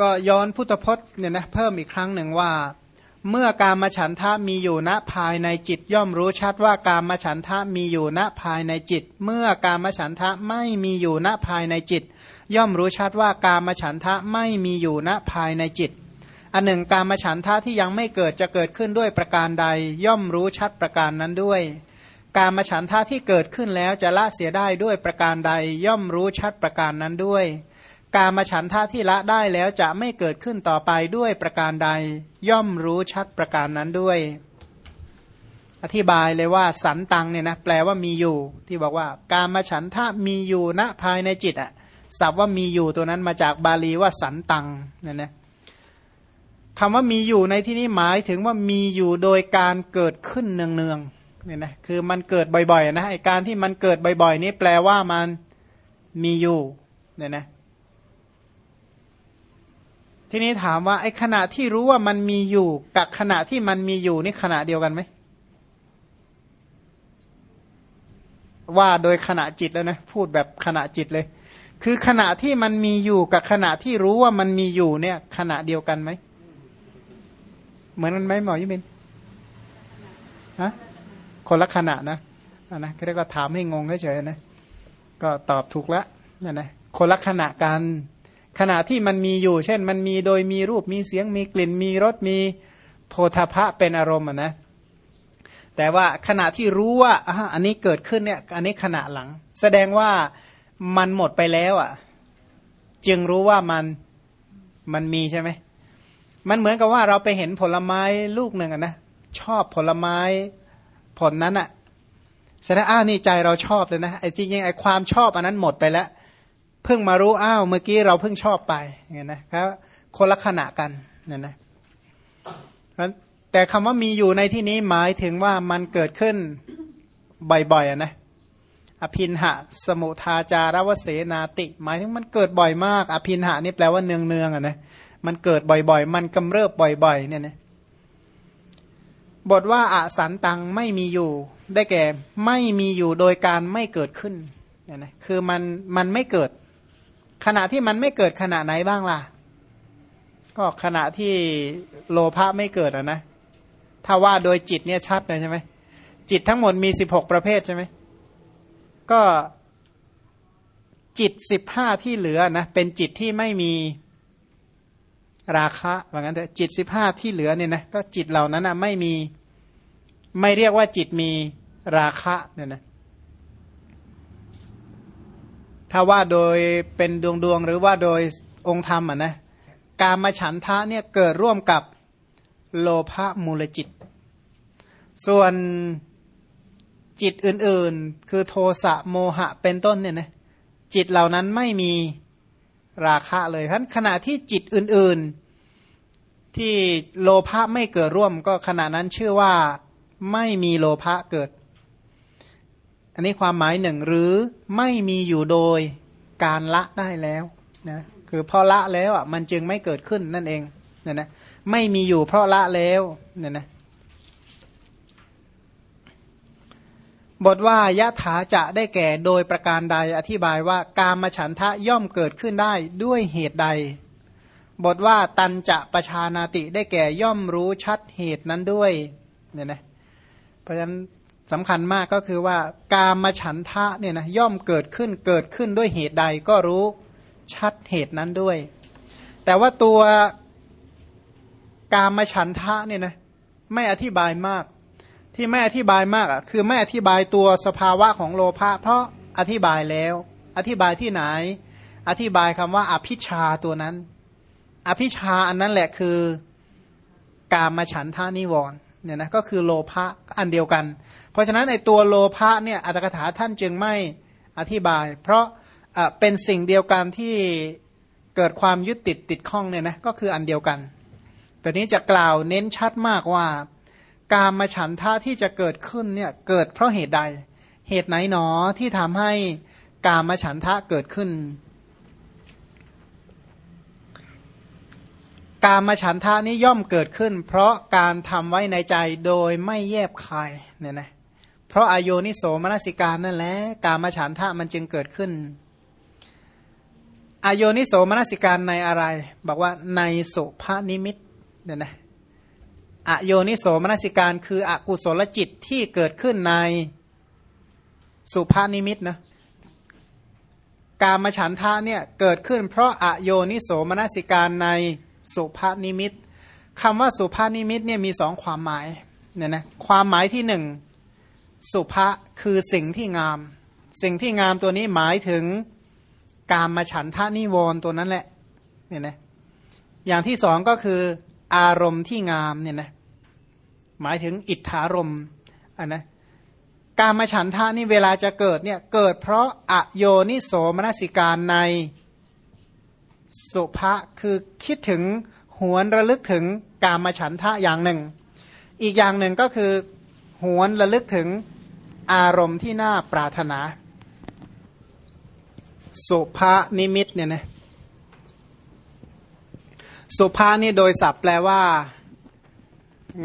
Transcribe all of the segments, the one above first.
ก็ย้อนพุทธพจน์เนี่ยนะเพิ่มอีกครั้งหนึ่งว่า เมื่อการมฉันทะมีอยู่ณภายในจิตย่อมรู้ชัดว่าการมฉันทะมีอยู่ณภายในจิต เมื่อการมฉันทะไม่มีอยู่ณภายในจิต ย่อมรู้ชัดว่าการมฉันทะไม่มีอยู่ณภายในจิต อันหนึ่งการมฉันทะที่ยังไม่เกิดจะเกิดขึ้นด้วยประการใด ย่อมรู้ชัดประการนั้นด้วย การมฉันทะที่เกิดขึ้นแล้วจะละเสียได้ด้วยประการใด ย่อมรู้ชัดประการนั้นด้วย การมาฉันท่าที่ละได้แล้วจะไม่เกิดขึ้นต่อไปด้วยประการใด ย่อมรู้ชัดประการนั้นด้วย อธิบายเลยว่า สันตังเนี่ยนะแปลว่ามีอยู่ ที่บอกว่า การมาฉันท่ามีอยู่ณภายในจิตอะศัพท์ว่ามีอยู่ตัวนั้นมาจากบาลีว่าสันตังเนี่ยนะคำว่ามีอยู่ในที่นี้หมายถึงว่ามีอยู่โดยการเกิดขึ้นเนืองๆเนี่ยนะคือมันเกิดบ่อยๆนะไอการที่มันเกิดบ่อยๆ นี้แปลว่ามันมีอยู่เนี่ยนะ ทีนี้ถามว่าไอ้ขณะที่รู้ว่ามันมีอยู่ กับขณะที่มันมีอยู่นี่ขณะเดียวกันไหมว่าโดยขณะจิตแล้วนะพูดแบบขณะจิตเลย คือขณะที่มันมีอยู่กับขณะที่รู้ว่ามันมีอยู่เนี่ย ขณะเดียวกันไหมเหมือนกันไหมหมอยุบินฮะคนละขณะนะนะก็เรียกว่าถามให้งงเฉยๆนะก็ตอบถูกแล้วนะนะคนละขณะกัน ขณะที่มันมีอยู่ เช่น มันมีโดยมีรูปมีเสียงมีกลิ่นมีรสมีโพธาภะเป็นอารมณ์นะแต่ว่าขณะที่รู้ว่าอันนี้เกิดขึ้นเนี่ยอันนี้ขณะหลัง แสดงว่ามันหมดไปแล้วอะ จึงรู้ว่ามันมันมีใช่ไหมมันเหมือนกับว่าเราไปเห็นผลไม้ลูกหนึ่งอะนะชอบผลไม้ผลนั้นอะแสดงอ้านี่ใจเราชอบเลยนะไอ้จริงๆไอ้ความชอบอันนั้นหมดไปแล้ว เพิ่งมารู้อ้าวเมื่อกี้เราเพิ่งชอบไปเงี้ยนะครับคนละขณะกันเนี่ยนะแต่คำว่ามีอยู่ในที่นี้หมายถึงว่ามันเกิดขึ้นบ่อยๆนะอภินหะ สมุทาจารวเสนาติ หมายถึงมันเกิดบ่อยมาก อภินหะนี่แปลว่าเนืองๆอะนะมันเกิดบ่อยๆ มันกำเริบบ่อยๆเนี่ยนะบทว่าอสันตังไม่มีอยู่ ได้แก่ไม่มีอยู่โดยการไม่เกิดขึ้นเนี่ยนะคือมันมันไม่เกิด ขณะที่มันไม่เกิดขณะไหนบ้างล่ะ ก็ขณะที่โลภะไม่เกิดอะนะ ถ้าว่าโดยจิตเนี่ยชัดเลยใช่ไหมจิตทั้งหมดมีสิบหกประเภทใช่ไหมก็จิตสิบห้าที่เหลือนะเป็นจิตที่ไม่มีราคะว่างั้นแต่จิตสิบห้าที่เหลือเนี่ยนะก็จิตเหล่านั้นนะไม่มีไม่เรียกว่าจิตมีราคะเนี่ยนะ ถ้าว่าโดยเป็นดวงดวงหรือว่าโดยองค์ธรรมอะนะการมาฉันทะเนี่ยเกิดร่วมกับโลภะมูลจิต ส่วนจิตอื่นๆ คือโทสะโมหะเป็นต้นเนี่ยนะจิตเหล่านั้นไม่มีราคะเลยทั้นขณะที่จิตอื่นๆ ที่โลภะไม่เกิดร่วมก็ขณะนั้นชื่อว่าไม่มีโลภะเกิด อันนี้ความหมายหนึ่งหรือไม่มีอยู่โดยการละได้แล้วนะคือพอละแล้วอะมันจึงไม่เกิดขึ้นนั่นเองเนี่ยนะไม่มีอยู่เพราะละแล้วเนี่ยนะบทว่ายะถาจะได้แก่โดยประการใดอธิบายว่าการมาฉันทะย่อมเกิดขึ้นได้ด้วยเหตุใด บทว่าตันจะประชานาติได้แก่ย่อมรู้ชัดเหตุนั้นด้วยเนี่ยนะเพราะฉะนั้น สำคัญมากก็คือว่ากามฉันทะเนี่ยนะย่อมเกิดขึ้นเกิดขึ้นด้วยเหตุใดก็รู้ชัดเหตุนั้นด้วย แต่ว่าตัวกามฉันทะเนี่ยนะไม่อธิบายมาก ที่ไม่อธิบายมากอะคือไม่อธิบายตัวสภาวะของโลภะเพราะอธิบายแล้ว อธิบายที่ไหน อธิบายคำว่าอภิชาตัวนั้น อภิชาอันนั้นแหละคือกามฉันทานิวรณ์ เนี่ยนะก็คือโลภะอันเดียวกัน เพราะฉะนั้นในตัวโลภะเนี่ยอัตถกถาท่านจึงไม่อธิบาย เพราะเป็นสิ่งเดียวกันที่เกิดความยึดติดติดข้องเนี่ยนะก็คืออันเดียวกันแต่นี้จะกล่าวเน้นชัดมากว่า การมาฉันท่าที่จะเกิดขึ้นเนี่ยเกิดเพราะเหตุใด เหตุไหนหนอที่ทำให้การมาฉันทะเกิดขึ้น การมาฉันทานี้ย่อมเกิดขึ้น เพราะการทำไว้ในใจโดยไม่แยบคายเนี่ยนะเพราะอโยนิโสมนสิการนั่นแหละการมาฉันทะมันจึงเกิดขึ้นอโยนิโสมนสิการในอะไร บอกว่าในสุภานิมิตเนี่ยนะอโยนิโสมนสิการคืออกุศลจิตที่เกิดขึ้นในสุภานิมิตนะการมาฉันทะเนี่ยเกิดขึ้นเพราะอโยนิโสมนสิการใน สุภานิมิตคำว่าสุภานิมิตเนี่ยมีสองความหมายเนี่ยนะความหมายที่หนึ่งสุภาคือสิ่งที่งาม สิ่งที่งามตัวนี้หมายถึงการมาฉันทะนิวรณ์ตัวนั้นแหละเนี่ยนะอย่างที่สองก็คืออารมณ์ที่งามเนี่ยนะหมายถึงอิทธารมอันนะการมาฉันทะนี่เวลาจะเกิดเนี่ยเกิดเพราะอโยนิโสมนสิการใน สุภะคือคิดถึงหวนระลึกถึงการมาฉันทะอย่างหนึ่ง อีกอย่างหนึ่งก็คือ หวนระลึกถึงอารมณ์ที่น่าปรารถนา สุภานิมิตเนี่ยนะสุภานี่โดยศัพท์แปลว่า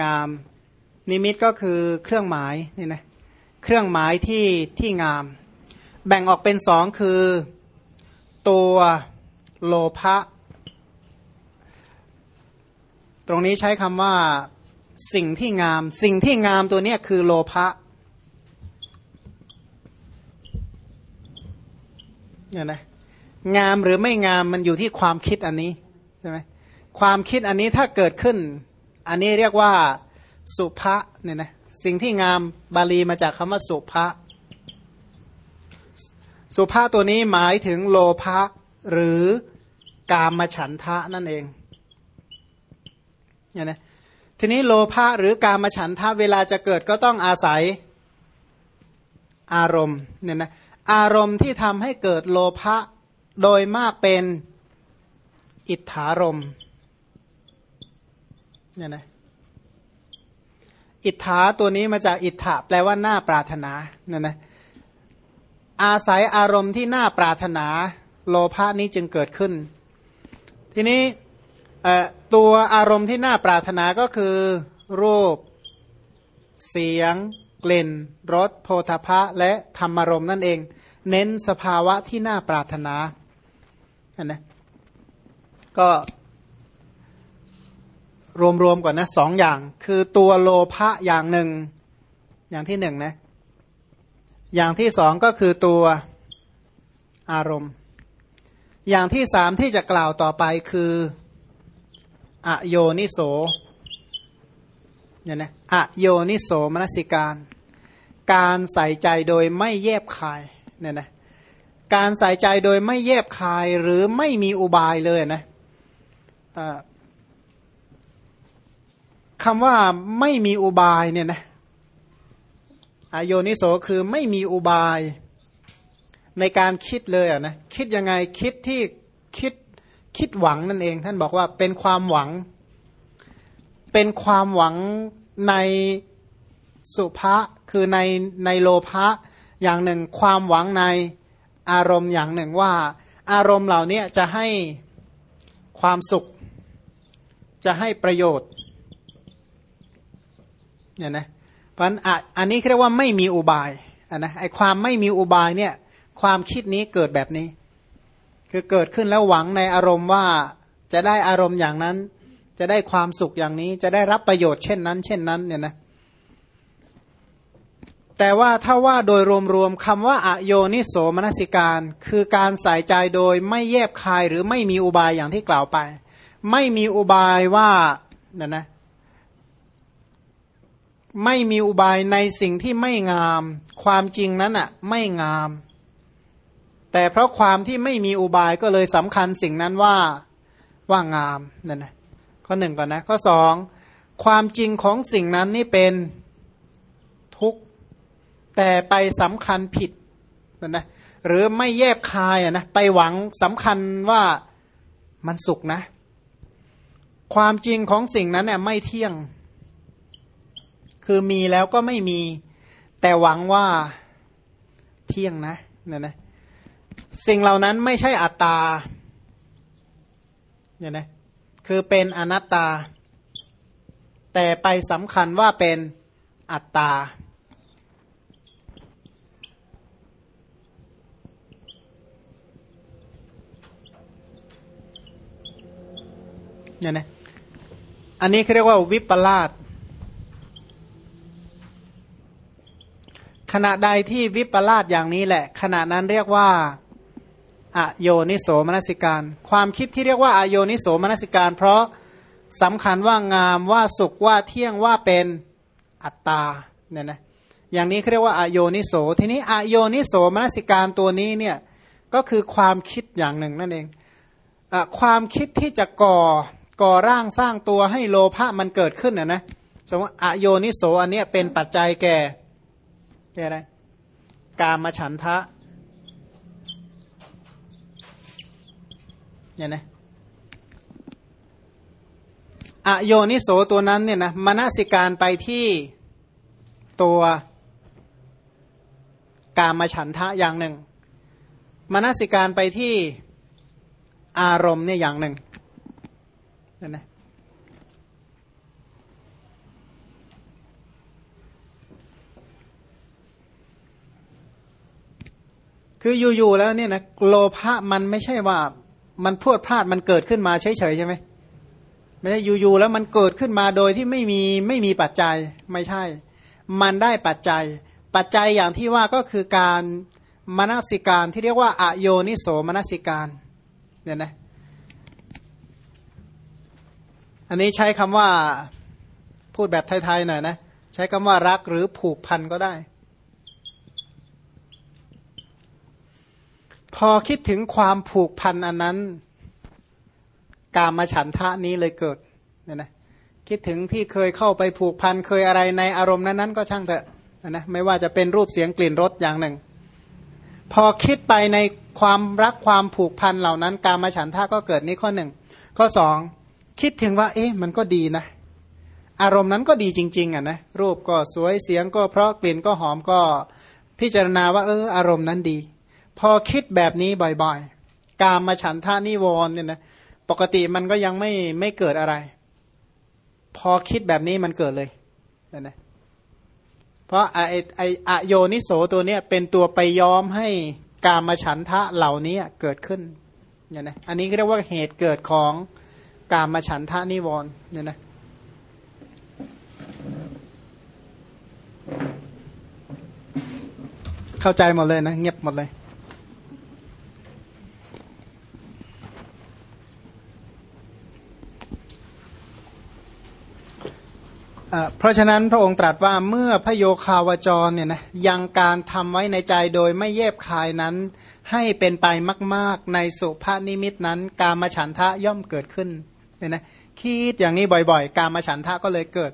งาม นิมิตก็คือเครื่องหมายนี่นะเครื่องหมายที่ที่งาม แบ่งออกเป็นสองคือ ตัว โลภะตรงนี้ใช้คำว่าสิ่งที่งาม สิ่งที่งามตัวนี้คือโลภะเนี่ยนะงามหรือไม่งามมันอยู่ที่ความคิดอันนี้ใช่ไหมความคิดอันนี้ถ้าเกิดขึ้น อันนี้เรียกว่าสุภะเนี่ยนะสิ่งที่งามบาลีมาจากคำว่าสุภะสุภาตัวนี้หมายถึงโลภะหรือ กามฉันทะนั่นเองเนี่ยนะทีนี้โลภะหรือกามฉันทะเวลาจะเกิดก็ต้องอาศัยอารมณ์เนี่ยนะอารมณ์ที่ทำให้เกิดโลภะโดยมากเป็นอิทธารมเนี่ยนะอิทธาตัวนี้มาจากอิทธะแปลว่าหน้าปรารถนาเนี่ยนะอาศัยอารมณ์ที่น่าปรารถนา โลภะนี้จึงเกิดขึ้น ทีนี้ตัวอารมณ์ที่น่าปรารถนาก็คือ รูป เสียง กลิ่นรสโพธพะและธรรมารมณ์นั่นเอง เน้นสภาวะที่น่าปรารถนาอันนะก็รวมๆก่อนนะสองอย่าง คือตัวโลภะอย่างหนึ่ง อย่างที่หนึ่งนะ อย่างที่สองก็คือตัวอารมณ์ อย่างที่สามที่จะกล่าวต่อไปคืออโยนิโสเนี่ยนะอโยนิโสมนสิการ การใส่ใจโดยไม่แยบคายเนี่ยนะการใส่ใจโดยไม่แยบคายหรือไม่มีอุบายเลยนะคำว่าไม่มีอุบายเนี่ยนะอโยนิโสคือไม่มีอุบาย ในการคิดเลยอะนะคิดยังไงคิดที่คิดคิดหวังนั่นเอง ท่านบอกว่าเป็นความหวัง เป็นความหวังในสุภะคือในในโลภะอย่างหนึ่ง ความหวังในอารมณ์อย่างหนึ่งว่า อารมณ์เหล่านี้จะให้ความสุข จะให้ประโยชน์เนี่ยนะเพราะอันนี้เรียกว่าไม่มีอุบายนนะไอความไม่มีอุบายเนี่ย ความคิดนี้เกิดแบบนี้ คือเกิดขึ้นแล้วหวังในอารมณ์ว่าจะได้อารมณ์อย่างนั้น จะได้ความสุขอย่างนี้ จะได้รับประโยชน์เช่นนั้น เช่นนั้นเนี่ยนะแต่ว่าถ้าว่าโดยรวมๆคำว่าอโยนิโสมนสิการ คือการใส่ใจโดยไม่แยบคายหรือไม่มีอุบายอย่างที่กล่าวไป ไม่มีอุบายว่าเนี่ยนะไม่มีอุบายในสิ่งที่ไม่งาม ความจริงนั้นอะไม่งาม แต่เพราะความที่ไม่มีอุบายก็เลยสำคัญสิ่งนั้นว่าว่างามนั่นนะข้อหนึ่งก่อนนะข้อสองความจริงของสิ่งนั้นนี่เป็นทุกข์แต่ไปสำคัญผิดนั่นนะหรือไม่แยบคายอะนะไปหวังสำคัญว่ามันสุขนะ ความจริงของสิ่งนั้นเนี่ยไม่เที่ยง คือมีแล้วก็ไม่มี แต่หวังว่าเที่ยงนะนี่ยนะ สิ่งเหล่านั้นไม่ใช่อัตตาเนี่ยนะคือเป็นอนัตตา แต่ไปสำคัญว่าเป็นอัตตา เนี่ยนะอันนี้เขาเรียกว่าวิปลาสขณะใดที่วิปลาสอย่างนี้แหละ ขณะนั้นเรียกว่า อโยนิโสมนสิการ ความคิดที่เรียกว่าอโยนิโสมนสิการ เพราะสำคัญว่างามว่าสุขว่าเที่ยงว่าเป็นอัตตาเนี่ยนะอย่างนี้เขาเรียกว่าอโยนิโส ทีนี้อโยนิโสมนสิการตัวนี้เนี่ยก็คือความคิดอย่างหนึ่งนั่นเองอความคิดที่จะก่อก่อร่างสร้างตัวให้โลภะมันเกิดขึ้นนะนะสมมติอโยนิโสอันนี้เป็นปัจจัยแก่แก่อะไรกามฉันทะ เนี่ยนะอโยนิโสตัวนั้นเนี่ยนะมนสิการไปที่ตัวกามฉันทะอย่างหนึ่งมนสิการไปที่อารมณ์เนี่ยอย่างหนึ่งนั่นนะคืออยู่ๆแล้วเนี่ยนะโลภะมันไม่ใช่ว่า มันพวดพลาดมันเกิดขึ้นมาเฉยๆใช่ไหมไม่ใช่อยู่ๆแล้วมันเกิดขึ้นมาโดยที่ไม่มีไม่มีปัจจัยไม่ใช่ มันได้ปัจจัย ปัจจัยอย่างที่ว่าก็คือการมนสิการที่เรียกว่าอโยนิโสมนสิการเนี่ยนะอันนี้ใช้คำว่าพูดแบบไทยๆหน่อยนะ ใช้คำว่ารักหรือผูกพันก็ได้ พอคิดถึงความผูกพันอันนั้น กามาฉันทะนี้เลยเกิดเนี่ยนะคิดถึงที่เคยเข้าไปผูกพันเคยอะไรในอารมณ์นั้นๆก็ช่างเถอะนะไม่ว่าจะเป็นรูปเสียงกลิ่นรสอย่างหนึ่ง พอคิดไปในความรักความผูกพันเหล่านั้น กามาฉันทะก็เกิดนี้ข้อหนึ่งข้อสองคิดถึงว่า เอ๊ะมันก็ดีนะ อารมณ์นั้นก็ดีจริง ๆอะนะรูปก็สวยเสียงก็เพราะกลิ่นก็หอมก็พิจารณาว่า เอออารมณ์นั้นดี พอคิดแบบนี้บ่อยๆ กามมาฉันทานิวรณ์เนี่ยนะปกติมันก็ยังไม่ไม่เกิดอะไร พอคิดแบบนี้มันเกิดเลยนะนะเพราะไอไออโยนิโสตัวเนี้ยเป็นตัวไปยอมให้กามมาฉันทะเหล่านี้เกิดขึ้นเนี่ยนะอันนี้เรียกว่าเหตุเกิดของกามาฉันทานิวรณ์เนี่ยนะเข้าใจหมดเลยนะ เงียบหมดเลย เพราะฉะนั้นพระองค์ตรัสว่าเมื่อพระโยคาวจรเนี่ยนะยังการทำไว้ในใจโดยไม่เย็บคายนั้น ให้เป็นไปมาก ๆ ในสุภานิมิตนั้น การมฉันทะย่อมเกิดขึ้นเนี่ยนะคิดอย่างนี้บ่อยๆ การมาฉันทะก็เลยเกิด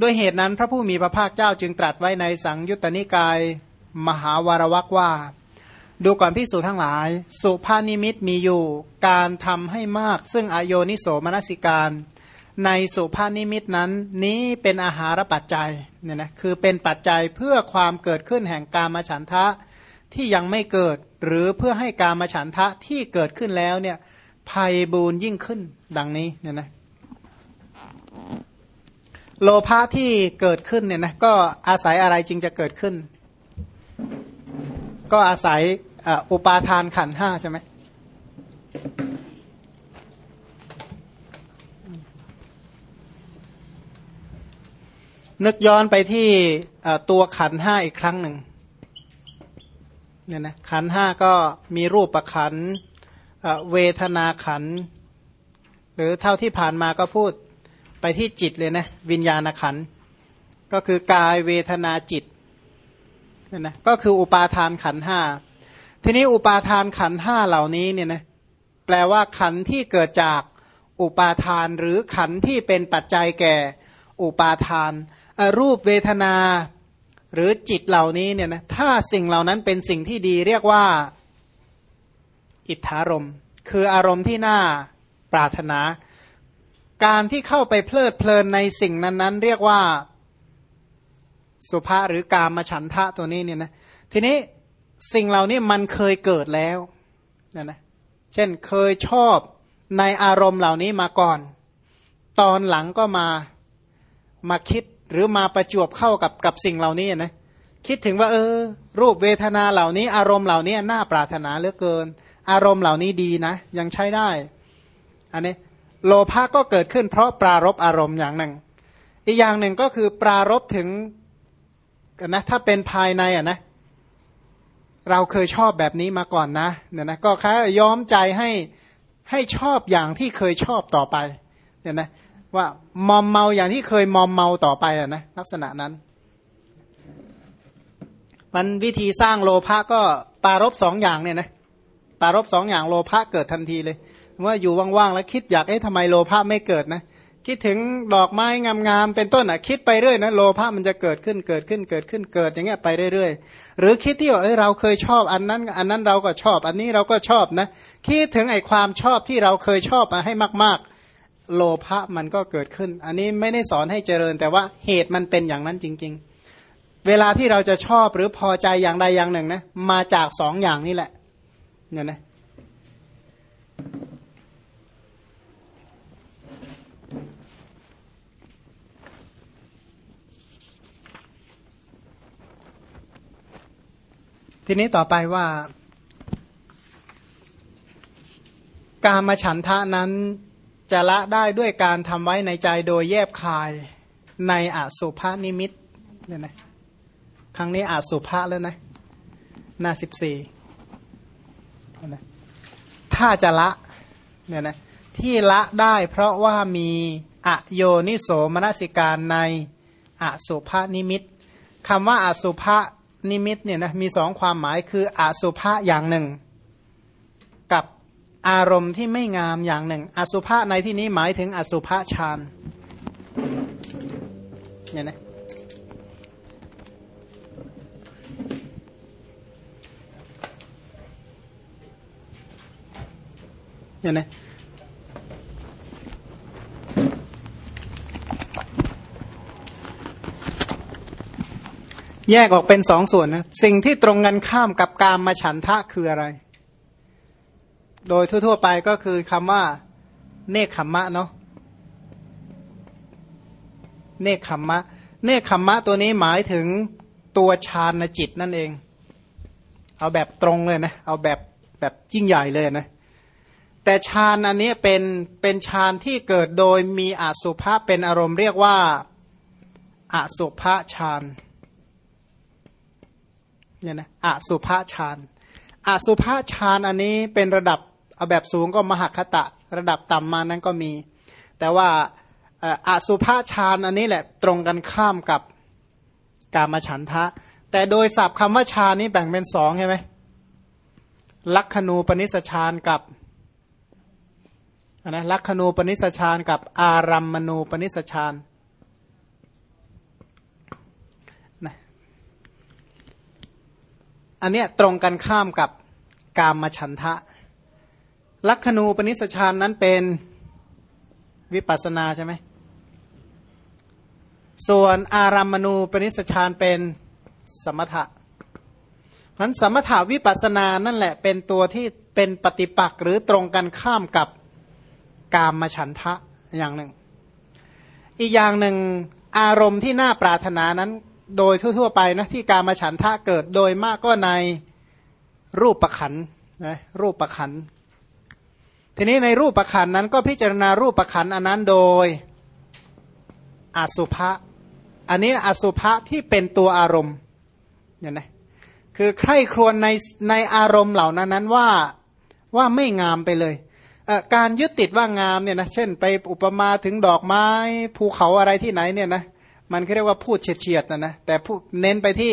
ด้วยเหตุนั้นพระผู้มีพระภาคเจ้าจึงตรัสไว้ในสังยุตตนิกายมหาวารวักว่า ดูก่อนพิสูจทั้งหลาย สุภานิมิตมีอยู่ การทำให้มากซึ่งอโยนิโสมนสิการ ในสุภานิมิตนั้น นี้เป็นอาหารปัจจัยเนี่ยนะคือเป็นปัจจัยเพื่อความเกิดขึ้นแห่งการมาฉันทะที่ยังไม่เกิดหรือเพื่อให้การมาฉันทะที่เกิดขึ้นแล้วเนี่ยภัยบูนยิ่งขึ้นดังนี้เนี่ยนะโลภะที่เกิดขึ้นเนี่ยนะก็อาศัยอะไรจึงจะเกิดขึ้น ก็อาศัยอุปาทานขันห้าใช่ไหม นึกย้อนไปที่ตัวขันห้าอีกครั้งหนึ่งเนี่ยนะขันห้าก็มีรูปประขันเวทนาขัน หรือเท่าที่ผ่านมาก็พูดไปที่จิตเลยนะวิญญาณขัน ก็คือกายเวทนาจิตเนี่ยนะก็คืออุปาทานขันห้าทีนี้อุปาทานขันห้าเหล่านี้เนี่ยนะแปลว่าขันที่เกิดจากอุปาทานหรือขันที่เป็นปัจจัยแก่อุปาทาน รูปเวทนาหรือจิตเหล่านี้เนี่ยนะถ้าสิ่งเหล่านั้นเป็นสิ่งที่ดีเรียกว่าอิทธารมคืออารมณ์ที่น่าปรารถนา การที่เข้าไปเพลิดเพลินในสิ่งนั้นๆ เรียกว่าสุภาหรือกามฉันทะตัวนี้เนี่ยนะทีนี้สิ่งเหล่านี้มันเคยเกิดแล้วนะนะเช่นเคยชอบในอารมณ์เหล่านี้มาก่อน ตอนหลังก็มามาคิด หรือมาประจวบเข้ากับกับสิ่งเหล่านี้นะคิดถึงว่า เออ รูปเวทนาเหล่านี้ อารมณ์เหล่านี้น่าปรารถนาเหลือเกิน อารมณ์เหล่านี้ดีนะ ยังใช้ได้ อันนี้ โลภะก็เกิดขึ้นเพราะปรารบอารมณ์อย่างหนึ่ง อีกอย่างหนึ่งก็คือปรารบถึงนะถ้าเป็นภายในอะนะ เราเคยชอบแบบนี้มาก่อนนะเนี่ยนะก็ค่ย้อมใจให้ให้ชอบอย่างที่เคยชอบต่อไปเนี่ยนะ ว่ามอมเมาอย่างที่เคยมอมเมาต่อไปอะนะลักษณะนั้นมันวิธีสร้างโลภะก็ปารบสองอย่างเนี่ยนะปารบสองอย่างโลภะเกิดทันทีเลยว่าอยู่ว่างๆแล้วคิดอยากเอ๊ะทำไมโลภะไม่เกิดนะ คิดถึงดอกไม้งามๆเป็นต้นอะ คิดไปเรื่อยนะโลภะมันจะเกิดขึ้นเกิดขึ้นเกิดขึ้นเกิดอย่างเงี้ยไปเรื่อยๆ หรือคิดที่ว่าเอ้ยเราเคยชอบอันนั้นอันนั้นเราก็ชอบ อันนี้เราก็ชอบนะ คิดถึงไอ้ความชอบที่เราเคยชอบมาให้มากๆ โลภะมันก็เกิดขึ้น อันนี้ไม่ได้สอนให้เจริญ แต่ว่าเหตุมันเป็นอย่างนั้นจริง ๆ เวลาที่เราจะชอบหรือพอใจอย่างใดอย่างหนึ่งนะมาจากสองอย่างนี่แหละเนี่ยนะทีนี้ต่อไปว่า การมาฉันทะนั้น จะละได้ด้วยการทำไว้ในใจโดยแยบคายในอสุภานิมิตเนี่ยนะครั้งนี้อาสุภาแล้วนะหน้าสิบสี่นะถ้าจะละเนี่ยนะที่ละได้เพราะว่ามีอโยนิโสมนสิการในอสุภานิมิตคำว่าอสุภานิมิตเนี่ยนะมีสองความหมายคืออสุภะอย่างหนึ่ง อารมณ์ที่ไม่งามอย่างหนึ่ง อสุภะในที่นี้หมายถึงอสุภะฌานเนี่ยนะเนี่ยนะแยกออกเป็นสองส่วนนะ สิ่งที่ตรงกันข้ามกับการมาฉันทะคืออะไร โดยทั่วๆไปก็คือคำว่า เนคขมมะเนาะเนคขมมะ เนคขมมะตัวนี้หมายถึงตัวฌานจิตนั่นเอง เอาแบบตรงเลยนะ เอาแบบแบบยิ่งใหญ่เลยนะ แต่ฌานอันนี้เป็นเป็นฌานที่เกิดโดยมีอสุภะเป็นอารมณ์เรียกว่าอสุภะฌานเนี่ยนะอสุภาฌานอสุภาฌานอันนี้เป็นระดับ เอาแบบสูงก็มหคตะ ระดับต่ำมานั้นก็มี แต่ว่าอสุภาฌานอันนี้แหละตรงกันข้ามกับกามฉันทะ แต่โดยศัพท์คำว่าฌานนี้แบ่งเป็นสองใช่ไหมลักขณูปนิสฌานกับนะลักขณูปนิสฌานกับอารัมมณูปนิสฌานอันเนี้ยตรงกันข้ามกับกามฉันทะ ลักขณูปนิสชานนั้นเป็นวิปัสนาใช่ไหม ส่วนอารัมมณูปนิสชานเป็นสมถะพันสมถาวิปัสนานั่นแหละเป็นตัวที่เป็นปฏิปักษ์หรือตรงกันข้ามกับกามฉันทะอย่างหนึ่ง อีกอย่างหนึ่งอารมณ์ที่น่าปรารถนานั้นโดยทั่ว ๆ ไปนะที่กามฉันทะเกิดโดยมากก็ในรูปประขันนะรูปประขัน ทีนี้ในรูปประขันนั้นก็พิจารณารูปประขันอันนั้นโดยอสุภะอันนี้อสุภะที่เป็นตัวอารมณ์เนี่ยนะคือใคร่ครวญในในอารมณ์เหล่านั้นนั้นว่าว่าไม่งามไปเลยการยึดติดว่างามเนี่ยนะเช่นไปอุปมาถึงดอกไม้ภูเขาอะไรที่ไหนเนี่ยนะมันเรียกว่าพูดเฉียดๆนะนะแต่พูดเน้นไปที่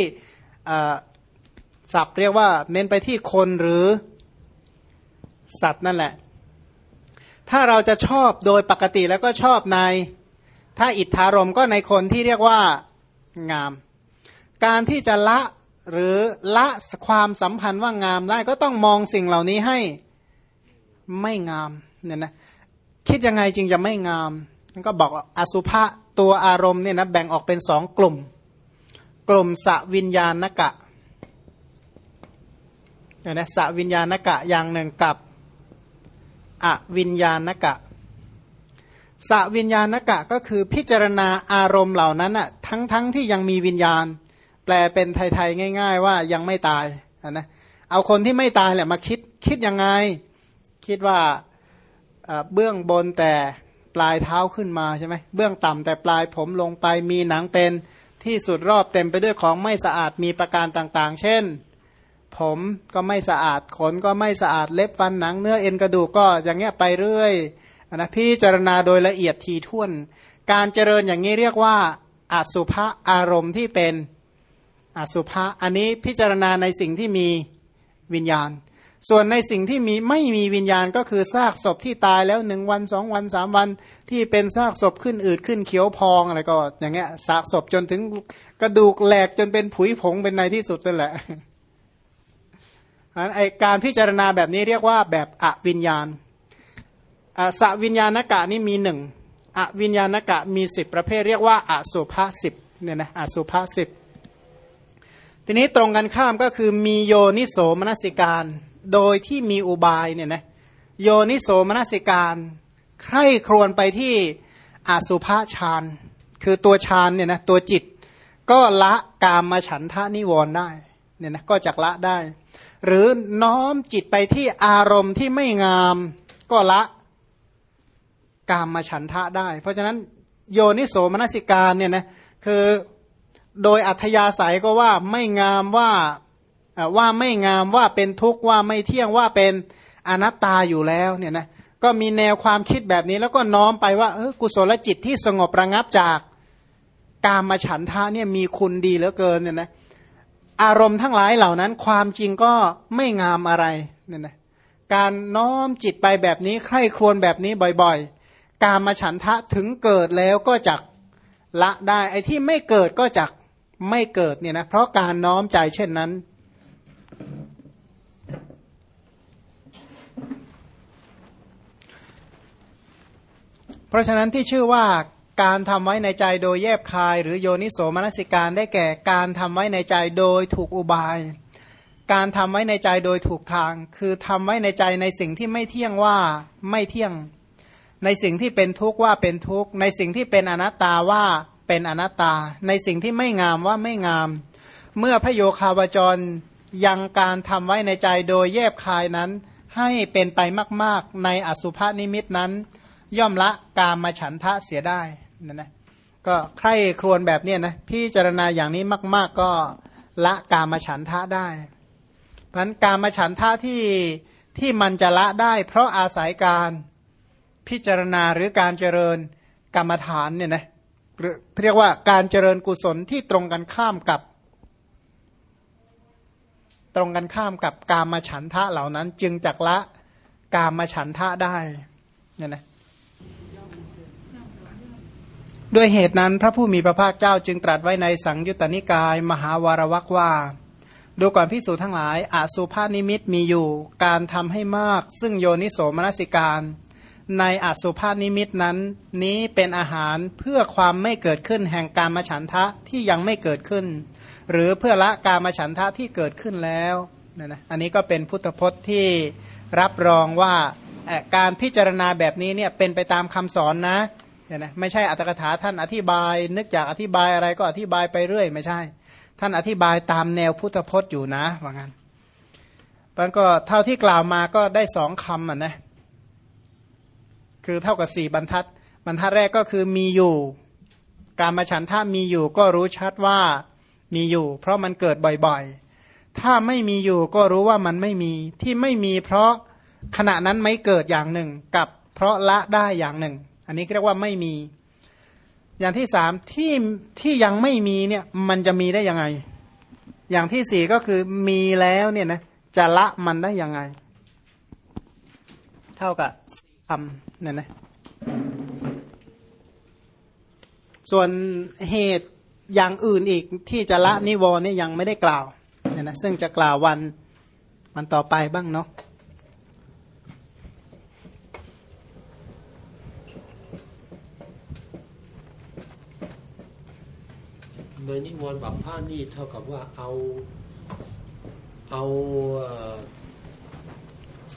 ศัพท์เรียกว่าเน้นไปที่คนหรือสัตว์นั่นแหละ ถ้าเราจะชอบโดยปกติแล้วก็ชอบใน ถ้าอิทธารมก็ในคนที่เรียกว่างาม การที่จะละหรือละความสัมพันธ์ว่างามได้ก็ต้องมองสิ่งเหล่านี้ให้ไม่งามเนี่ยนะคิดยังไงจึงจะไม่งามนั่นก็บอกอสุภะตัวอารมณ์เนี่ยนะแบ่งออกเป็นสองกลุ่ม กลุ่มสวิญญาณกะเนี่ยนะสวิญญาณกะอย่างหนึ่งกับ อวิญญาณกะสวิญญาณกะก็คือพิจารณาอารมณ์เหล่านั้นอะทั้งทั้งที่ยังมีวิญญาณ แปลเป็นไทยๆง่าย ๆ ว่ายังไม่ตายนะเอาคนที่ไม่ตายแหละมาคิดคิดยังไง คิดว่าเอ่อเบื้องบนแต่ปลายเท้าขึ้นมาใช่ไหมเบื้องต่ำแต่ปลายผมลงไปมีหนังเป็นที่สุดรอบเต็มไปด้วยของไม่สะอาดมีประการต่างๆ เช่น ผมก็ไม่สะอาดขนก็ไม่สะอาดเล็บฟันหนังเนื้อเอ็นกระดูกก็อย่างเงี้ยไปเรื่อยนะพี่จารณาโดยละเอียดทีท่วน การเจริญอย่างนี้เรียกว่าอสุภะอารมณ์ที่เป็นอสุภะอันนี้พิจารณาในสิ่งที่มีวิญญาณ ส่วนในสิ่งที่มีไม่มีวิญญาณก็คือซากศพที่ตายแล้วหนึ่งวันสองวันสามวันที่เป็นซากศพขึ้นอืดขึ้นเขียวพองอะไรก็อย่างเงี้ยซากศพจนถึงกระดูกแหลกจนเป็นผุยผงเป็นในที่สุดนั่นแหละ ไอการพิจารณาแบบนี้เรียกว่าแบบอวิญญาณสวิญญาณกะนี่มีหนึ่งอวิญญาณกะมีสิบประเภทเรียกว่าอสุภาสิบเนี่ยนะอสุภาสิบทีนี้ตรงกันข้ามก็คือมีโยนิโสมนสิการ โดยที่มีอุบายเนี่ยนะโยนิโสมนสิการใคร่ครวญไปที่อสุภาฌานคือตัวฌานเนี่ยนะตัวจิต ก็ละกามมาฉันทะนิวรณ์ได้ เนี่ยนะก็จักละได้ หรือน้อมจิตไปที่อารมณ์ที่ไม่งามก็ละกามมาฉันทะได้ เพราะฉะนั้นโยนิโสมนสิการเนี่ยนะคือโดยอัธยาศัยก็ว่าไม่งามว่าว่าไม่งามว่าเป็นทุกข์ว่าไม่เที่ยงว่าเป็นอนัตตาอยู่แล้วเนี่ยนะก็มีแนวความคิดแบบนี้แล้วก็น้อมไปว่าเออกุศลจิตที่สงบระงับจากกามมาฉันทะเนี่ยมีคุณดีเหลือเกินเนี่ยนะ อารมณ์ทั้งหลายเหล่านั้น ความจริงก็ไม่งามอะไรเนี่ยนะการน้อมจิตไปแบบนี้ใคร่ครวญแบบนี้บ่อยๆ การมาฉันทะถึงเกิดแล้วก็จักละได้ไอ้ที่ไม่เกิดก็จักไม่เกิดเนี่ยนะเพราะการน้อมใจเช่นนั้น เพราะฉะนั้นที่ชื่อว่า การทำไว้ในใจโดยแยบคาย หรือโยนิโสมนสิการได้แก่การทำไว้ในใจโดยถูกอุบาย การทำไว้ในใจโดยถูกทาง คือทำไว้ในใจในสิ่งที่ไม่เที่ยงว่าไม่เที่ยง ในสิ่งที่เป็นทุกข์ว่าเป็นทุกข์ในสิ่งที่เป็นอนัตตาว่าเป็นอนัตตา ในสิ่งที่ไม่งามว่าไม่งาม เมื่อพระโยคาวจรยังการทำไว้ในใจโดยแยบคายนั้น ให้เป็นไปมาก ๆ ในอสุภนิมิตนั้น ย่อมละกามมาฉันทะเสียได้ นะนะก็ใคร่ครวญแบบนี้นะพิจารณาอย่างนี้มาก ๆ ก็ละกามฉันทะได้ เพราะนั้นกามฉันทะที่ที่มันจะละได้ เพราะอาศัยการพิจารณาหรือการเจริญกรรมฐานเนี่ยนะเรียกว่าการเจริญกุศลที่ตรงกันข้ามกับ ตรงกันข้ามกับกามฉันทะเหล่านั้น จึงจักละกามฉันทะได้เนี่ยนะ ด้วยเหตุนั้นพระผู้มีพระภาคเจ้าจึงตรัสไว้ในสังยุตตนิกาย มหาวารวักว่า ดูก่อนพิสูจทั้งหลายอาสุภานิมิตมีอยู่ การทำให้มาก ซึ่งโยนิโสมนสิการ ในอาสุภานิมิตนั้น นี้เป็นอาหารเพื่อความไม่เกิดขึ้นแห่งการมฉันทะที่ยังไม่เกิดขึ้น หรือเพื่อละการมฉันทะที่เกิดขึ้นแล้วนะนะอันนี้ก็เป็นพุทธพจน์ที่รับรองว่าการพิจารณาแบบนี้เนี่ยเป็นไปตามคำสอนนะ เนี่ยนะไม่ใช่อัตถกถาท่านอธิบาย นึกจากอธิบายอะไรก็อธิบายไปเรื่อย ไม่ใช่ ท่านอธิบายตามแนวพุทธพจน์อยู่นะว่างั้นมันก็เท่าที่กล่าวมาก็ได้สองคำอะนะคือเท่ากับสี่บรรทัด บรรทัดแรกก็คือมีอยู่ การมาฉันถ้ามีอยู่ก็รู้ชัดว่ามีอยู่ เพราะมันเกิดบ่อยๆ ถ้าไม่มีอยู่ก็รู้ว่ามันไม่มีที่ไม่มีเพราะขณะนั้นไม่เกิดอย่างหนึ่งกับเพราะละได้อย่างหนึ่ง อันนี้เรียกว่าไม่มี อย่างที่สามที่ที่ยังไม่มีเนี่ยมันจะมีได้ยังไง อย่างที่สี่ก็คือมีแล้วเนี่ยนะจะละมันได้ยังไง เท่ากับคำเนี่ยนะส่วนเหตุอย่างอื่นอีกที่จะละนิวรณ์นี่ยังไม่ได้กล่าวเนี่ยนะซึ่งจะกล่าววันมันต่อไปบ้างเนาะ ในนิวรณ์บัพพานี่เท่ากับว่าเอาเอา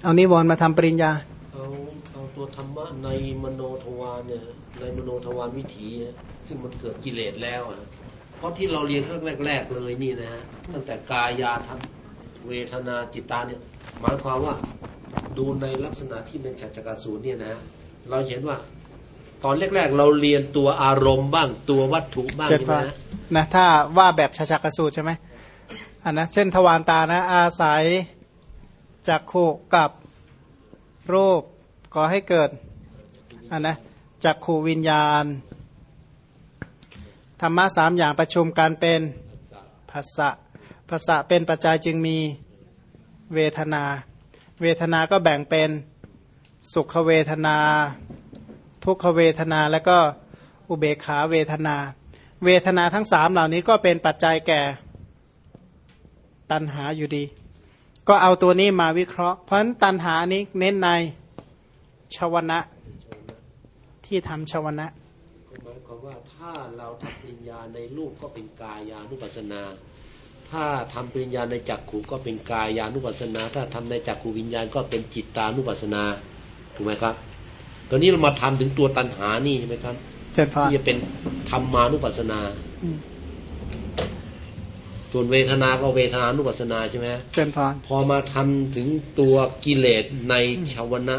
เอานิวรณ์มาทำปริญญา เอาเอาตัวธรรมะในมโนทวารเนี่ยในมโนทวารวิถี ซึ่งมันเกิดกิเลสแล้วอะเพราะที่เราเรียนครั้งแรก ๆ เลยนี่นะฮะตั้งแต่กายาทำเวทนาจิตตาเนี่ยหมายความว่าดูในลักษณะที่เป็นฉัตรจักรสูตรเนี่ยนะ เราเห็นว่า ตอนแรกๆ เราเรียนตัวอารมณ์บ้างตัววัตถุบ้างเจ็ดใช่ไหมพานฮะนะถ้าว่าแบบชาชากสูตรใช่ไหมอันนะเช่นทวารตานะอาศัยจักขุกับรูปก่อให้เกิดอันนะจักขูวิญญาณธรรมะสามอย่างประชุมกันเป็นภาษะภาษะเป็นปัจจัยจึงมีเวทนา เวทนาก็แบ่งเป็นสุขเวทนา ทุกขเวทนาและก็อุเบกขาเวทนา เวทนาทั้งสามเหล่านี้ก็เป็นปัจจัยแก่ตัณหาอยู่ดี ก็เอาตัวนี้มาวิเคราะห์ เพราะฉะนั้นตัณหานี้เน้นในชวนะที่ทำชวนะหมายความว่าถ้าเราทำปริญญาในรูปก็เป็นกายานุปัสนา ถ้าทำปริญญาในจักขุก็เป็นกายานุปัสนา ถ้าทำในจักขูวิญญาณก็เป็นจิตตานุปัสนาถูกไหมครับ ตอนนี้เรามาทำถึงตัวตัณหานี่ใช่ไหมครับเจ็ดพอที่จะเป็นธรรมานุปัสสนาอืมส่วนเวทนาก็เวทนานุปัสสนาใช่ไหมเจ็ดพอพอมาทำถึงตัวกิเลสในชาวนะ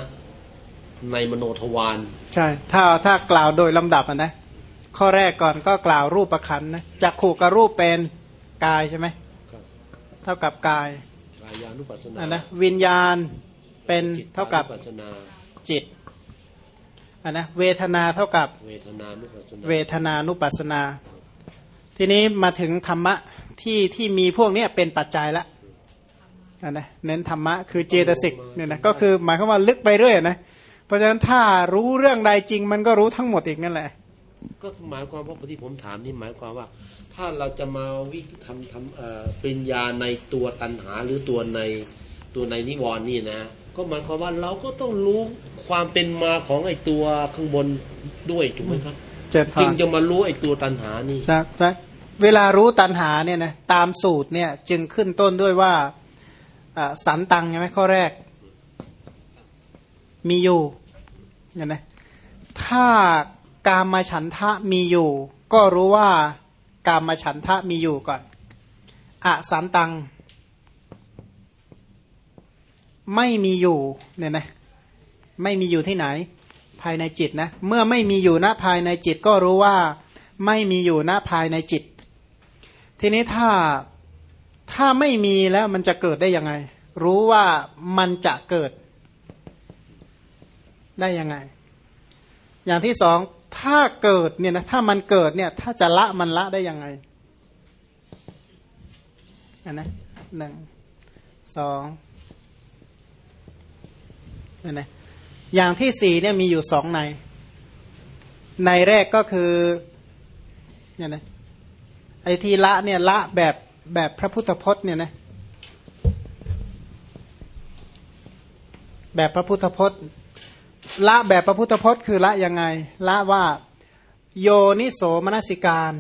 ในมโนทวารใช่ ถ้าถ้ากล่าวโดยลำดับอะนะข้อแรกก่อนก็กล่าวรูปประคันนะจักขู่กับรูปเป็นกายใช่ไหมครับเท่ากับกายกายานุปัสสนาอันนะวิญญาณเป็นจิตเท่ากับนุปัสสนาจิต อันนะเวทนาเท่ากับเวทนานุปัสสนาเวทนานุปัสสนา ทีนี้มาถึงธรรมะที่ที่มีพวกเนี้ยเป็นปัจจัยละอันนะเน้นธรรมะคือเจตสิกเนี่ยนะก็คือหมายความว่าลึกไปเรื่อยนะเพราะฉะนั้นถ้ารู้เรื่องใดจริงมันก็รู้ทั้งหมดอีกนั่นแหละ ก็หมายความว่าที่ผมถามนี่หมายความว่า ถ้าเราจะมาวิทำทำเอ่อปริญญาในตัวตัณหาหรือตัวในตัวในนิวรณ์นี่นะ ก็หมายความว่าเราก็ต้องรู้ความเป็นมาของไอ้ตัวข้างบนด้วยถูกไหมครับเจ็ดพจึองจะมารู้ไอ้ตัวตัณหานี่ใช่ใช่เวลารู้ตัณหาเนี่ยนะตามสูตรเนี่ยจึงขึ้นต้นด้วยว่าอ่าสันตังใช่ไหมข้อแรก มีอยู่เนี่ยนะถ้ากามมาฉันทะมีอยู่ ก็รู้ว่ากามมาฉันทะมีอยู่ก่อนอสันตัง ไม่มีอยู่เนี่ยนะไม่มีอยู่ที่ไหน ภายในจิตนะ เมื่อไม่มีอยู่ณภายในจิตก็รู้ว่าไม่มีอยู่ณภายในจิต ทีนี้ถ้าถ้าไม่มีแล้วมันจะเกิดได้ยังไง รู้ว่ามันจะเกิดได้ยังไง อย่างที่สองถ้าเกิดเนี่ยนะถ้ามันเกิดเนี่ย ถ้าจะละมันละได้ยังไงอันนะหนึ่งสอง อันนะอย่างที่สี่เนี่ยมีอยู่สองใน ในแรกก็คือเนี่ยนะไอ้ที่ละเนี่ยละแบบแบบพระพุทธพจน์เนี่ยนะแบบพระพุทธพจน์ ละแบบพระพุทธพจน์คือละยังไง ละว่าโยนิโสมนสิการ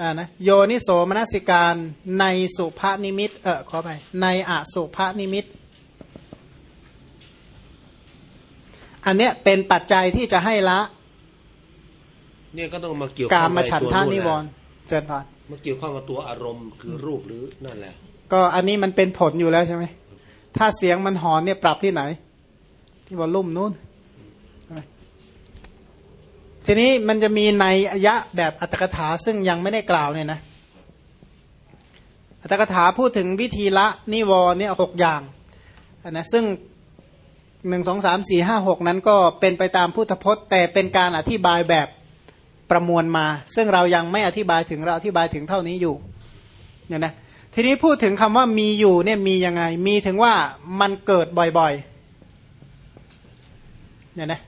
อ่านะโยนิโสมนสิการในสุภานิมิตเออขอไปในอสุภานิมิต อันเนี้ยเป็นปัจจัยที่จะให้ละ เนี่ยก็ต้องมาเกี่ยวกาข้มองมากับฉันตัวทานู่นนิแหวละรณ์เจริญพรมาเกี่ยวข้องกับตัวอารมณ์คือรูปหรือนั่นแหละ ก็อันนี้มันเป็นผลอยู่แล้วใช่ไหมถ้าเสียงมันหอนเนี่ยปรับที่ไหน ที่วอลลุ่มนู้นใช่ไหมทีนี้มันจะมีในอายะแบบอัตถกถาซึ่งยังไม่ได้กล่าวเนี่ยนะอัตถกถาพูดถึงวิธีละนิวรณ์เนี่ยหกอย่างอันนะซึ่ง หนึ่งสองสามสี่ห้าหกนั้นก็เป็นไปตามพุทธพจน์ แต่เป็นการอธิบายแบบประมวลมา ซึ่งเรายังไม่อธิบายถึงเราอธิบายถึงเท่านี้อยู่เนี่ยนะทีนี้พูดถึงคำว่ามีอยู่เนี่ยมียังไง มีถึงว่ามันเกิดบ่อยๆเนี่ยนะ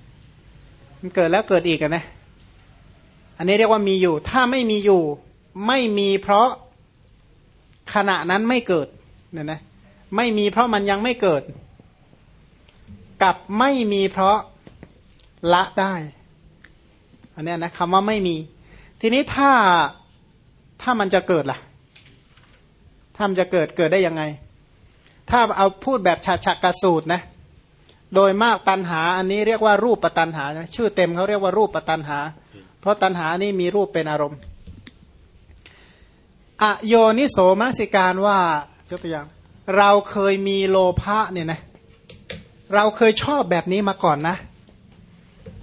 มันเกิดแล้วเกิดอีกอนะอันนี้เรียกว่ามีอยู่ ถ้าไม่มีอยู่ ไม่มีเพราะขณะนั้นไม่เกิดเนี่ยนะไม่มีเพราะมันยังไม่เกิด กับไม่มีเพราะละได้ อันนี้นะคำว่าไม่มี ทีนี้ถ้าถ้ามันจะเกิดล่ะ ถ้ามันจะเกิดเกิดได้ยังไง ถ้าเอาพูดแบบฉากฉากกสูตรนะ โดยมากตันหา อันนี้เรียกว่ารูปปัตันหา ชื่อเต็มเขาเรียกว่ารูปปัตันหา เพราะตันหานี่มีรูปเป็นอารมณ์ อโยนิโสมนสิการว่ายกตัวอย่าง เราเคยมีโลภะเนี่ยนะเเราเคยชอบแบบนี้มาก่อนนะ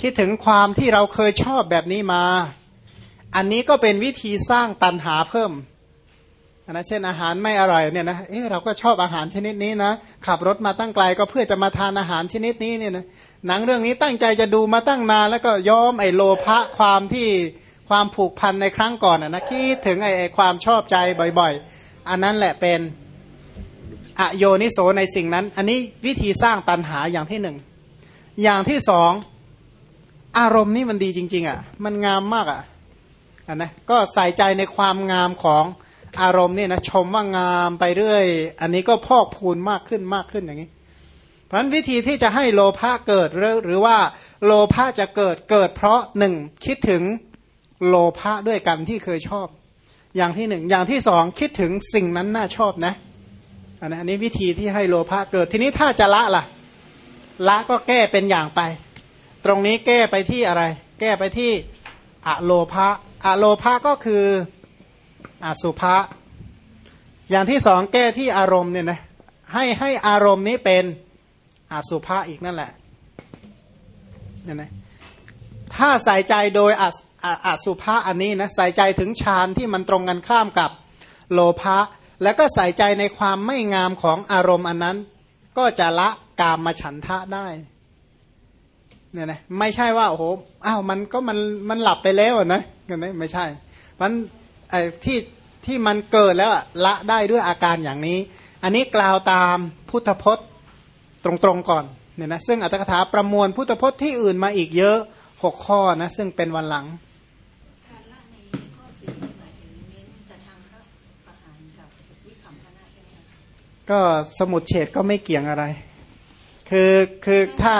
คิดถึงความที่เราเคยชอบแบบนี้มา อันนี้ก็เป็นวิธีสร้างตันหาเพิ่มนะเช่นอาหารไม่อร่อยเนี่ยนะเอ๊เราก็ชอบอาหารชนิดนี้นะ ขับรถมาตั้งไกลก็เพื่อจะมาทานอาหารชนิดนี้เนี่ยนะหนังเรื่องนี้ตั้งใจจะดูมาตั้งนานแล้วก็ย้อมไอ้โลภะความที่ความผูกพันในครั้งก่อนนะคิดถึงไอ้ไอ้ความชอบใจบ่อย ๆ อันนั้นแหละเป็น อโยนิโสในสิ่งนั้น อันนี้วิธีสร้างตันหาอย่างที่หนึ่ง อย่างที่สองอารมณ์นี่มันดีจริง ๆ อะ มันงามมากอะอันนะก็ใส่ใจในความงามของอารมณ์นี่นะชมว่างามไปเรื่อย อันนี้ก็พอกพูนมากขึ้นมากขึ้นอย่างนี้ เพราะนั้นวิธีที่จะให้โลภะเกิดหรือว่าโลภะจะเกิดเกิดเพราะหนึ่งคิดถึงโลภะด้วยกันที่เคยชอบ อย่างที่หนึ่งอย่างที่สองคิดถึงสิ่งนั้นน่าชอบนะ อันนี้วิธีที่ให้โลภะเกิดทีนี้ถ้าจะละล่ะ ละก็แก้เป็นอย่างไป ตรงนี้แก้ไปที่อะไร แก้ไปที่อะโลภะอะโลภะก็คืออสุภะอย่างที่สองแก้ที่อารมณ์เนี่ยนะให้ให้อารมณ์นี้เป็นอสุภะอีกนั่นแหละเนี่ยนะถ้าใส่ใจโดยออสุภะอันนี้นะใส่ใจถึงฌานที่มันตรงกันข้ามกับโลภะ แล้วก็ใส่ใจในความไม่งามของอารมณ์อันนั้น ก็จะละกามมาฉันทะได้เนี่ยนะไม่ใช่ว่าโอ้โหอ้าวมันก็มันมันหลับไปแล้วนะกันนะไม่ใช่มันไอ้ที่ที่มันเกิดแล้วละได้ด้วยอาการอย่างนี้ อันนี้กล่าวตามพุทธพจน์ตรงๆก่อนเนี่ยนะซึ่งอัตถกถาประมวลพุทธพจน์ที่อื่นมาอีกเยอะหกข้อนะซึ่งเป็นวันหลัง การละในข้อสี่หมายถึงเน้นแต่ทางพระประหารกับวิคัมพนะใช่ไหมคะ ก็สมุดเฉดก็ไม่เกี่ยงอะไร คือคือถ้า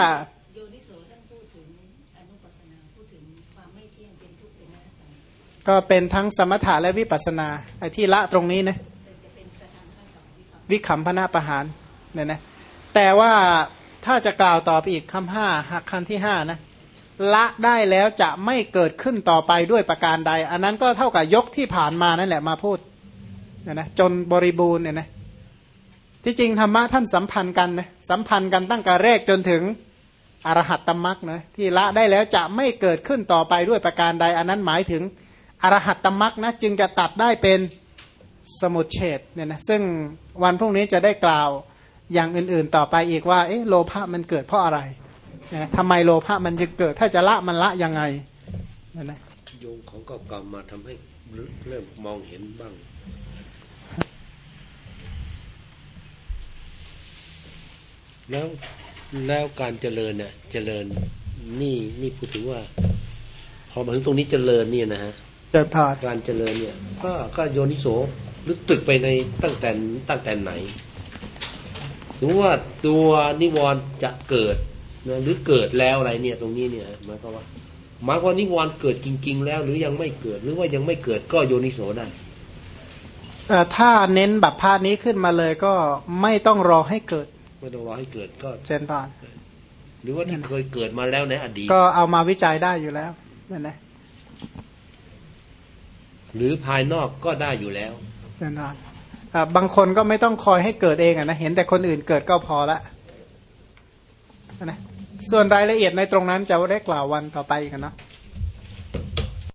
ก็เป็นทั้งสมถะและวิปัสนาไอ้ที่ละตรงนี้นะวิคัมพนาประหารเนี่ยนะแต่ว่าถ้าจะกล่าวต่อไปอีกคำห้าหักคำที่ห้านะละได้แล้วจะไม่เกิดขึ้นต่อไปด้วยประการใด อันนั้นก็เท่ากับยกที่ผ่านมานั่นแหละมาพูดเนี่ยนะจนบริบูรณ์เนี่ยนะ ที่จริงธรรมะท่านสัมพันธ์กันนะสัมพันธ์กันตั้งแต่แรกจนถึงอรหัตตมรักนะที่ละได้แล้วจะไม่เกิดขึ้นต่อไปด้วยประการใด อันนั้นหมายถึงอรหัตตมรักนะจึงจะตัดได้เป็นสมุดเฉดเนี่ยนะซึ่งวันพรุ่งนี้จะได้กล่าวอย่างอื่นๆต่อไปอีกว่าเอ๊ะโลภะมันเกิดเพราะอะไรนะทำไมโลภะมันจะเกิด ถ้าจะละมันละยังไงนั่นนะโยงของเก่าๆมาทำให้เริ่มมองเห็นบ้าง แล้วแล้วการเจริญเนี่ยเจริญนี่นี่พูดถึงว่า พอมาถึงตรงนี้เจริญเนี่ยนะฮะจะถอดการเจริญเนี่ย ก็ก็โยนิโสหรือตึกไปในตั้งแต่ตั้งแต่ไหนสมมติว่าตัวนิวรณ์จะเกิดนะหรือเกิดแล้วอะไรเนี่ย ตรงนี้เนี่ยหมายความว่าหมายความว่านิวรณ์เกิดจริง ๆ แล้ว หรือยังไม่เกิดหรือว่ายังไม่เกิดก็โยนิโสได้เอ่อถ้าเน้นแบบพานี้ขึ้นมาเลยก็ไม่ต้องรอให้เกิด ไม่ต้องรอให้เกิดก็เจนตอนหรือว่าที่เคยเกิดมาแล้วในอดีตก็เอามาวิจัยได้อยู่แล้วนั่นแหละหรือภายนอกก็ได้อยู่แล้วเจนตอนอ่าบางคนก็ไม่ต้องคอยให้เกิดเองอะนะเห็นแต่คนอื่นเกิดก็พอละนะส่วนรายละเอียดในตรงนั้นจะได้กล่าววันต่อไปกันเนาะ